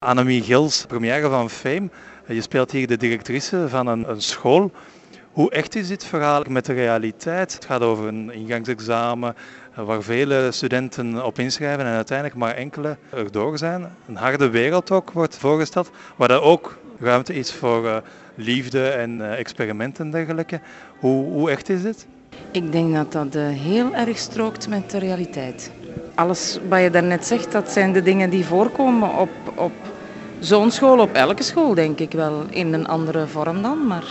Annemie Gils, première van Fame. Je speelt hier de directrice van een, een school. Hoe echt is dit verhaal met de realiteit? Het gaat over een ingangsexamen waar vele studenten op inschrijven en uiteindelijk maar enkele erdoor zijn. Een harde wereld ook wordt voorgesteld, waar er ook ruimte is voor uh, liefde en uh, experimenten en dergelijke. Hoe, hoe echt is dit? Ik denk dat dat heel erg strookt met de realiteit. Alles wat je daarnet zegt, dat zijn de dingen die voorkomen op, op zo'n school, op elke school denk ik wel, in een andere vorm dan, maar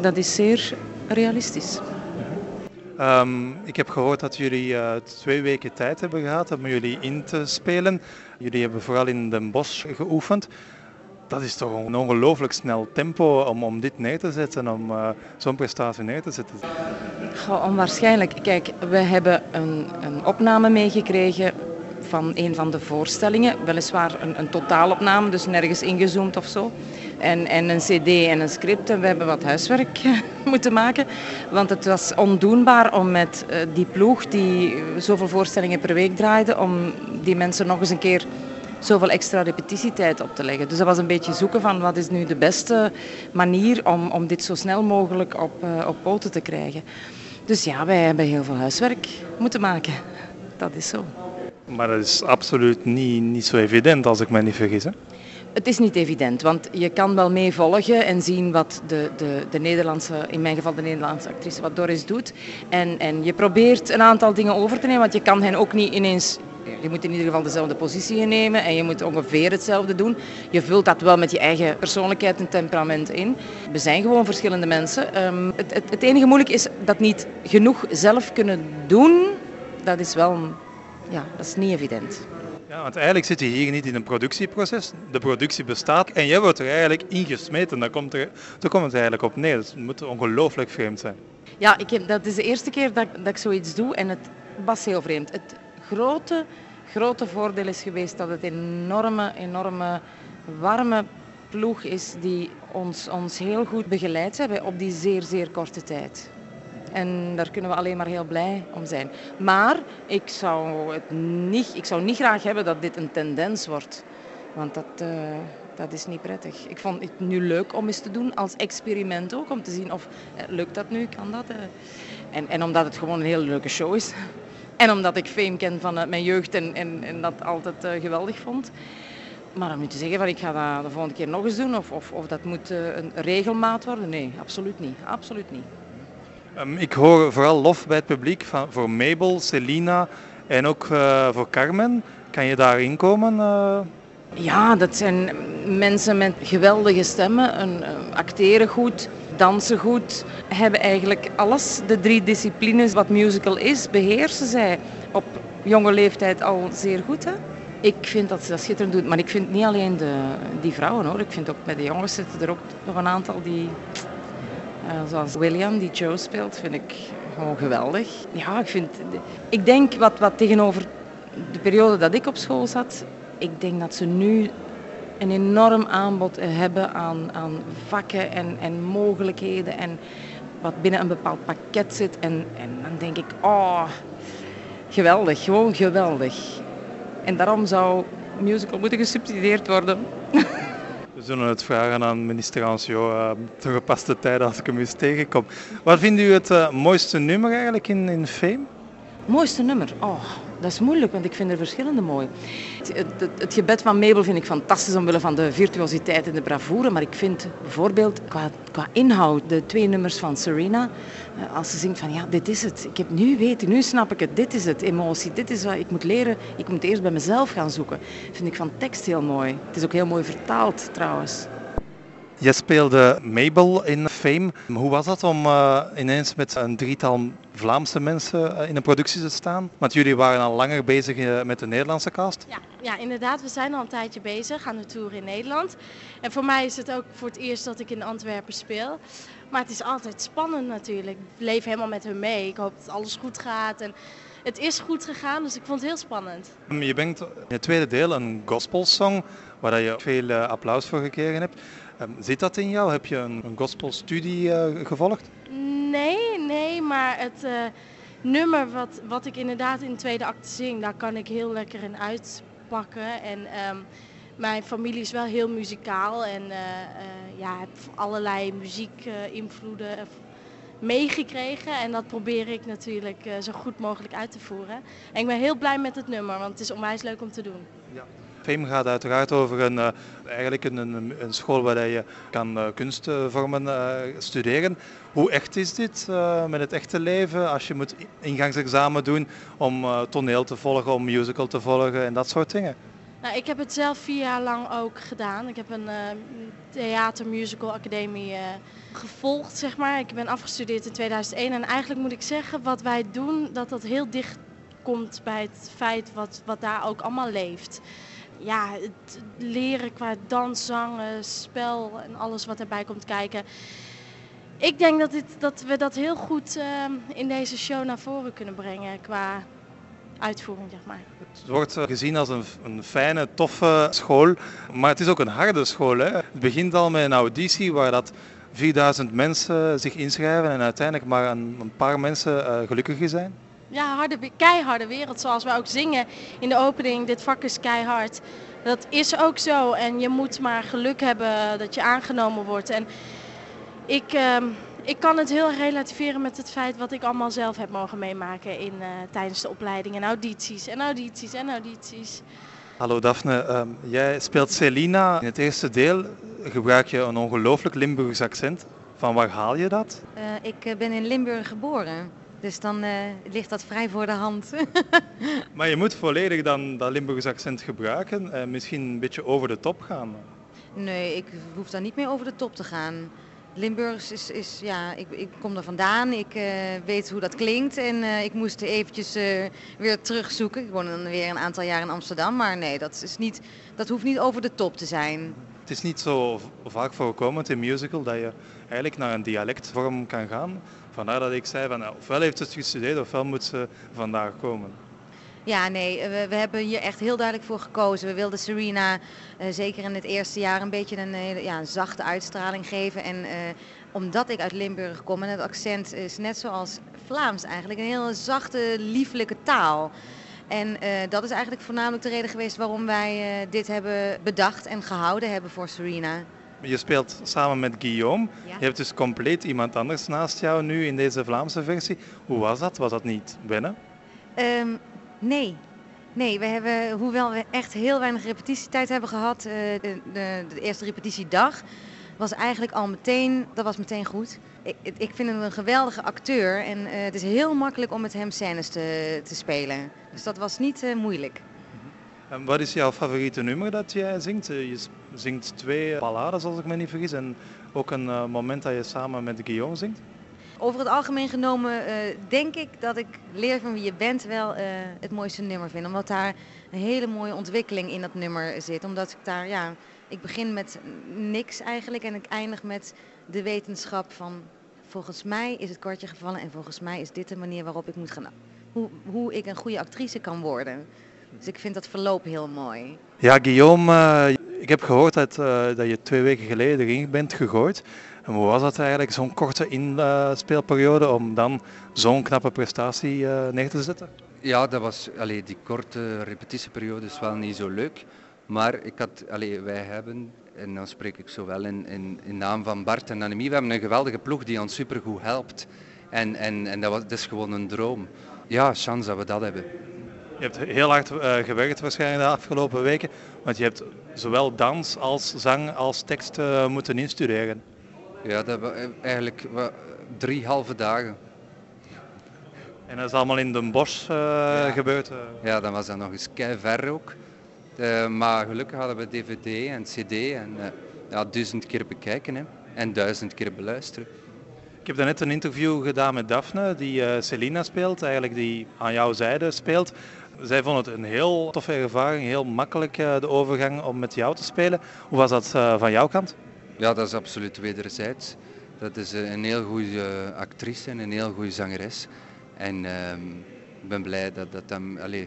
dat is zeer realistisch. Um, ik heb gehoord dat jullie uh, twee weken tijd hebben gehad om jullie in te spelen. Jullie hebben vooral in Den Bosch geoefend. Dat is toch een ongelooflijk snel tempo om, om dit neer te zetten, om uh, zo'n prestatie neer te zetten. Goh, onwaarschijnlijk. Kijk, we hebben een, een opname meegekregen van een van de voorstellingen. Weliswaar een, een totaalopname, dus nergens ingezoomd of zo. En, en een cd en een script. En we hebben wat huiswerk moeten maken. Want het was ondoenbaar om met uh, die ploeg die zoveel voorstellingen per week draaide, om die mensen nog eens een keer zoveel extra repetitietijd op te leggen. Dus dat was een beetje zoeken van wat is nu de beste manier om, om dit zo snel mogelijk op, uh, op poten te krijgen. Dus ja, wij hebben heel veel huiswerk moeten maken. Dat is zo. Maar dat is absoluut niet, niet zo evident als ik me niet vergis. Hè? Het is niet evident, want je kan wel mee volgen en zien wat de, de, de Nederlandse, in mijn geval de Nederlandse actrice, wat Doris doet. En, en je probeert een aantal dingen over te nemen, want je kan hen ook niet ineens je moet in ieder geval dezelfde positie innemen en je moet ongeveer hetzelfde doen. Je vult dat wel met je eigen persoonlijkheid en temperament in. We zijn gewoon verschillende mensen. Um, het, het, het, enige moeilijk is dat niet genoeg zelf kunnen doen. Dat is wel ja, dat is niet evident. Ja, want eigenlijk zit je hier niet in een productieproces. De productie bestaat en jij wordt er eigenlijk ingesmeten. Daar komt, er, daar komt het eigenlijk op neer. Dus het moet ongelooflijk vreemd zijn. Ja, ik heb, dat is de eerste keer dat, dat ik zoiets doe en het was heel vreemd. Het grote, grote voordeel is geweest dat het een enorme, enorme warme ploeg is die ons, ons heel goed begeleid hebben op die zeer, zeer korte tijd. En daar kunnen we alleen maar heel blij om zijn. Maar ik zou, het niet, ik zou niet graag hebben dat dit een tendens wordt. Want dat, uh, dat is niet prettig. Ik vond het nu leuk om eens te doen, als experiment ook. Om te zien of uh, lukt dat nu, kan dat. Uh. En, en omdat het gewoon een hele leuke show is. En omdat ik Fame ken van mijn jeugd en, en, en dat altijd geweldig vond. Maar om nu te zeggen van ik ga dat de volgende keer nog eens doen of, of, of dat moet een regelmaat worden, nee, absoluut niet. Absoluut niet. Um, ik hoor vooral lof bij het publiek van, voor Mabel, Selina en ook uh, voor Carmen. Kan je daarin komen? Uh... Ja, dat zijn mensen met geweldige stemmen, een, acteren goed, dansen goed, hebben eigenlijk alles, de drie disciplines wat musical is, beheersen zij op jonge leeftijd al zeer goed. Hè? Ik vind dat ze dat schitterend doen, maar ik vind niet alleen de, die vrouwen hoor, ik vind ook bij de jongens zitten er ook nog een aantal die uh, zoals William, die Joe speelt, vind ik gewoon geweldig. Ja, ik, vind, ik denk wat, wat tegenover de periode dat ik op school zat, ik denk dat ze nu een enorm aanbod hebben aan, aan vakken en, en mogelijkheden en wat binnen een bepaald pakket zit. En, en dan denk ik, oh, geweldig, gewoon geweldig. En daarom zou musical moeten gesubsidieerd worden. We zullen het vragen aan minister Ancio uh, te gepaste tijd als ik hem eens tegenkom. Wat vindt u het uh, mooiste nummer eigenlijk in, in Fame? Mooiste nummer? Oh, dat is moeilijk, want ik vind er verschillende mooi. Het, het, het, gebed van Mabel vind ik fantastisch omwille van de virtuositeit en de bravoure. Maar ik vind bijvoorbeeld qua, qua inhoud de twee nummers van Serena. Eh, als ze zingt van ja, dit is het. Ik heb nu weten, nu snap ik het. Dit is het, emotie. Dit is wat ik moet leren. Ik moet eerst bij mezelf gaan zoeken. Vind ik van tekst heel mooi. Het is ook heel mooi vertaald trouwens. Je speelde Mabel in Fame. Hoe was dat om uh, ineens met een drietal Vlaamse mensen uh, in een productie te staan? Want jullie waren al langer bezig uh, met de Nederlandse cast. Ja, ja, inderdaad. We zijn al een tijdje bezig aan de tour in Nederland. En voor mij is het ook voor het eerst dat ik in Antwerpen speel. Maar het is altijd spannend natuurlijk. Ik leef helemaal met hun mee. Ik hoop dat alles goed gaat. En het is goed gegaan, dus ik vond het heel spannend. Je bent in het tweede deel een gospelsong waar je veel applaus voor gekregen hebt. Um, zit dat in jou? Heb je een, gospelstudie gevolgd? Nee, nee, maar het uh, nummer wat, wat ik inderdaad in de tweede acte zing, daar kan ik heel lekker in uitpakken. En um, Mijn familie is wel heel muzikaal en uh, ja, heb allerlei muziekinvloeden meegekregen. En dat probeer ik natuurlijk zo goed mogelijk uit te voeren. En ik ben heel blij met het nummer, want het is onwijs leuk om te doen. Ja. FEM gaat uiteraard over een, uh, eigenlijk een, een, school waar je kan uh, kunstvormen uh, studeren. Hoe echt is dit met het echte leven als je moet ingangsexamen doen om toneel te volgen, om musical te volgen en dat soort dingen? Nou, ik heb het zelf vier jaar lang ook gedaan. Ik heb een theater musical academie gevolgd, zeg maar. Ik ben afgestudeerd in 2001 en eigenlijk moet ik zeggen, wat wij doen, dat dat heel dicht komt bij het feit wat, wat daar ook allemaal leeft ja, het leren qua dans, zangen, spel en alles wat erbij komt kijken. Ik denk dat, dat we dat heel goed uh, in deze show naar voren kunnen brengen qua uitvoering, zeg maar. Het wordt eh, gezien als een, een fijne, toffe school, maar het is ook een harde school. Hè? Het begint al met een auditie waar dat 4000 mensen zich inschrijven en uiteindelijk maar een, paar mensen uh, gelukkig zijn. Ja, harde, keiharde wereld. Zoals we ook zingen in de opening. Dit vak is keihard. Dat is ook zo. En je moet maar geluk hebben dat je aangenomen wordt. En ik, uh, ik kan het heel relativeren met het feit wat ik allemaal zelf heb mogen meemaken in, uh, tijdens de opleiding. En audities en audities en audities. Hallo Daphne, um, jij speelt Celina. In het eerste deel gebruik je een ongelooflijk Limburgs accent. Van waar haal je dat? Uh, ik ben in Limburg geboren. Dus dan uh, ligt dat vrij voor de hand. maar je moet volledig dan dat Limburgs accent gebruiken en misschien een beetje over de top gaan. Nee, ik hoef daar niet meer over de top te gaan. Limburgs is, is ja, ik, ik kom er vandaan, ik uh, weet hoe dat klinkt en uh, ik moest eventjes uh, weer terugzoeken. Ik woon dan weer een aantal jaar in Amsterdam, maar nee, dat, is niet, dat hoeft niet over de top te zijn. Het is niet zo vaak voorkomend in musical dat je eigenlijk naar een dialectvorm kan gaan. Vandaar dat ik zei, van, nou, ofwel heeft ze het gestudeerd ofwel moet ze vandaag komen. Ja, nee, we, we, hebben hier echt heel duidelijk voor gekozen. We wilden Serena uh, zeker in het eerste jaar een beetje een, ja, zachte uitstraling geven. En uh, omdat ik uit Limburg kom en het accent is net zoals Vlaams eigenlijk, een hele zachte, lieflijke taal. En dat is eigenlijk voornamelijk de reden geweest waarom wij dit hebben bedacht en gehouden hebben voor Serena. Je speelt samen met Guillaume. Ja. Je hebt dus compleet iemand anders naast jou nu in deze Vlaamse versie. Hoe was dat? Was dat niet wennen? Um, nee. Nee, we hebben, hoewel we echt heel weinig repetitietijd hebben gehad, uh, de, de, de, eerste repetitiedag was eigenlijk al meteen, dat was meteen goed. Ik, ik vind hem een geweldige acteur en uh, het is heel makkelijk om met hem scènes te, te spelen. Dus dat was niet uh, moeilijk. En wat is jouw favoriete nummer dat jij zingt? Je zingt twee ballades als ik me niet vergis en ook een uh, moment dat je samen met Guillaume zingt. Over het algemeen genomen uh, denk ik dat ik Leer van wie je bent wel uh, het mooiste nummer vind. Omdat daar een hele mooie ontwikkeling in dat nummer zit. Omdat ik daar, ja, ik begin met niks eigenlijk en ik eindig met de wetenschap van volgens mij is het kortje gevallen en volgens mij is dit de manier waarop ik moet gaan. Hoe, hoe ik een goede actrice kan worden. Dus ik vind dat verloop heel mooi. Ja, Guillaume, ik heb gehoord dat, uh, dat je twee weken geleden erin bent gegooid. En hoe was dat eigenlijk, zo'n korte inspeelperiode, om dan zo'n knappe prestatie uh, neer te zetten? Ja, dat was, allee, die korte repetitieperiode is wel niet zo leuk. Maar ik had, allee, wij hebben, en dan spreek ik zowel in, in, in naam van Bart en Annemie, we hebben een geweldige ploeg die ons supergoed helpt. En, en, en dat, was, dat is gewoon een droom. Ja, chance dat we dat hebben. Je hebt heel hard uh, gewerkt waarschijnlijk de afgelopen weken, want je hebt zowel dans als zang als tekst uh, moeten instuderen. Ja, dat was eigenlijk drie halve dagen. En dat is allemaal in Den Bosch uh, ja. gebeurd? Ja, dan was dat nog eens kei ver ook. maar gelukkig hadden we dvd en cd en ja, duizend keer bekijken hè, en duizend keer beluisteren. Ik heb daarnet een interview gedaan met Daphne, die uh, Selina speelt, eigenlijk die aan jouw zijde speelt. Zij vond het een heel toffe ervaring, heel makkelijk uh, de overgang om met jou te spelen. Hoe was dat uh, van jouw kant? Ja, dat is absoluut wederzijds. Dat is een heel goede actrice en een heel goede zangeres. En ehm, ik ben blij dat, dat, dat, allez,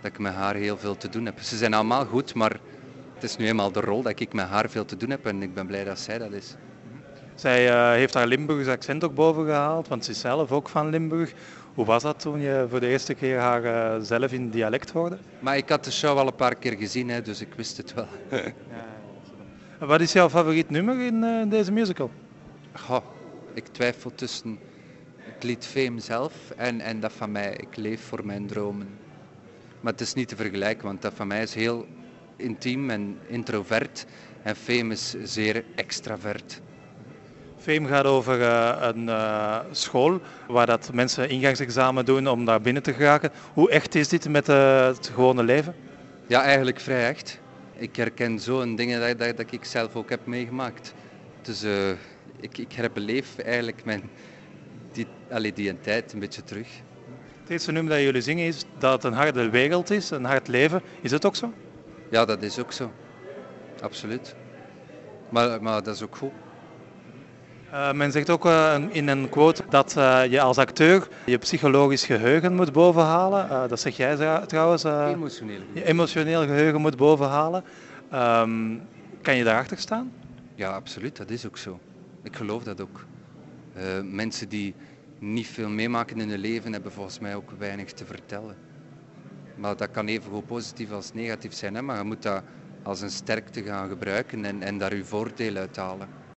dat ik met haar heel veel te doen heb. Ze zijn allemaal goed, maar het is nu eenmaal de rol dat ik met haar veel te doen heb en ik ben blij dat zij dat is. Zij uh, heeft haar Limburgse accent ook boven gehaald, want ze is zelf ook van Limburg. Hoe was dat toen je voor de eerste keer haar eh, zelf in dialect hoorde? Maar ik had de show al een paar keer gezien, hè, dus ik wist het wel. Wat is jouw favoriet nummer in eh, deze musical? Goh, ik twijfel tussen het lied Fame zelf en, en dat van mij. Ik leef voor mijn dromen. Maar het is niet te vergelijken, want dat van mij is heel intiem en introvert. En Fame is zeer extravert. Fame gaat over eh, een eh, school waar dat mensen ingangsexamen doen om daar binnen te geraken. Hoe echt is dit met eh, het gewone leven? Ja, eigenlijk vrij echt. Ik herken zo'n dingen dat, dat, dat ik zelf ook heb meegemaakt. Dus eh, ik, ik herbeleef eigenlijk mijn, die, allee, die tijd een beetje terug. Het eerste nummer dat jullie zingen is dat het een harde wereld is, een hard leven. Is het ook zo? Ja, dat is ook zo. Absoluut. Maar, maar dat is ook goed. Uh, men zegt ook uh, in een quote dat uh, je als acteur je psychologisch geheugen moet bovenhalen. dat zeg jij trouwens. Emotioneel. Je emotioneel geheugen moet bovenhalen. Um, kan je daarachter staan? Ja, absoluut. Dat is ook zo. Ik geloof dat ook. mensen die niet veel meemaken in hun leven hebben volgens mij ook weinig te vertellen. Maar dat kan even goed positief als negatief zijn. Hè? Maar je moet dat als een sterkte gaan gebruiken en, en daar je voordeel uit halen.